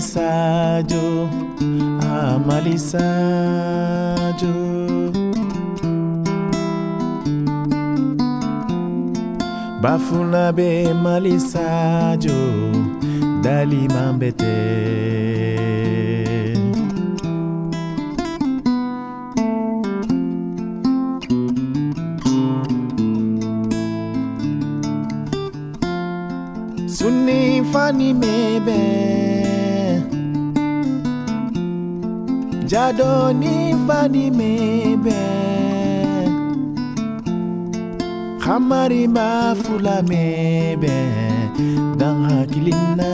Sadio, ah Mali Sadio. Bafuna be Mali Sadio, dali mambete. Sunni fani mebe Jado jadoni fadi mebe. Kamari mafula mebe. Dan hakilina.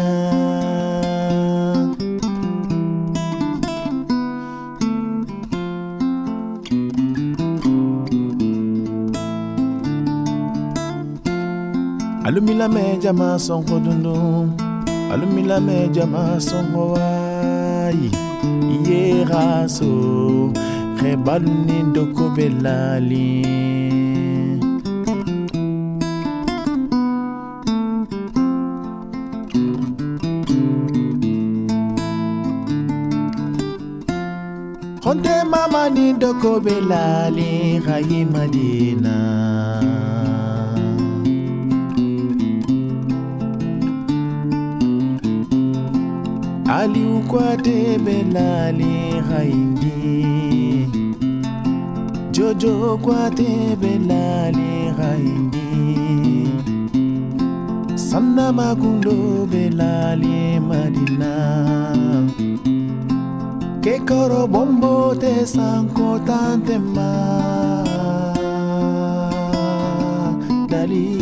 Alumila me jama sonko dundum. Alumila me jama sonko wayi Iye raso Khebalu ni ndoko belali Honde mama ni ndoko belali Khayi madina aliukwatebelale haindi. Jojo kwatebelale haindi. Sanna magundo belale madina. Ke coro bombo te sanco tante ma. Dalì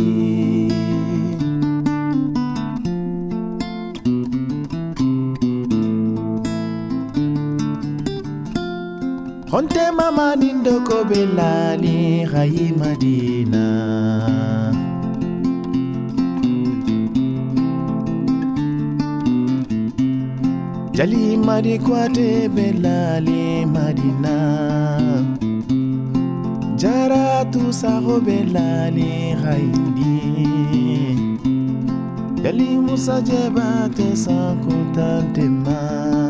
Honte mama nindo ko belali hayi madina. Jali mari kwate belali madina. Jara tu saho belali hayindi Jali musa jebate sankutante ma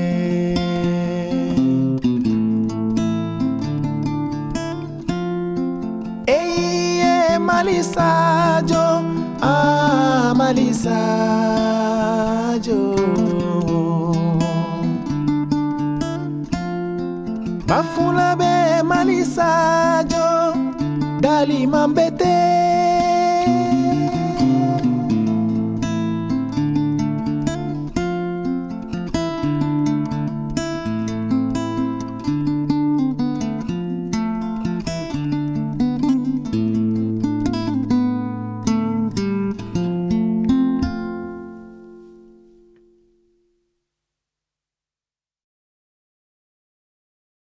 Eye Malisajo, ah Malisajo. Bafula be Malisajo, dali mambete.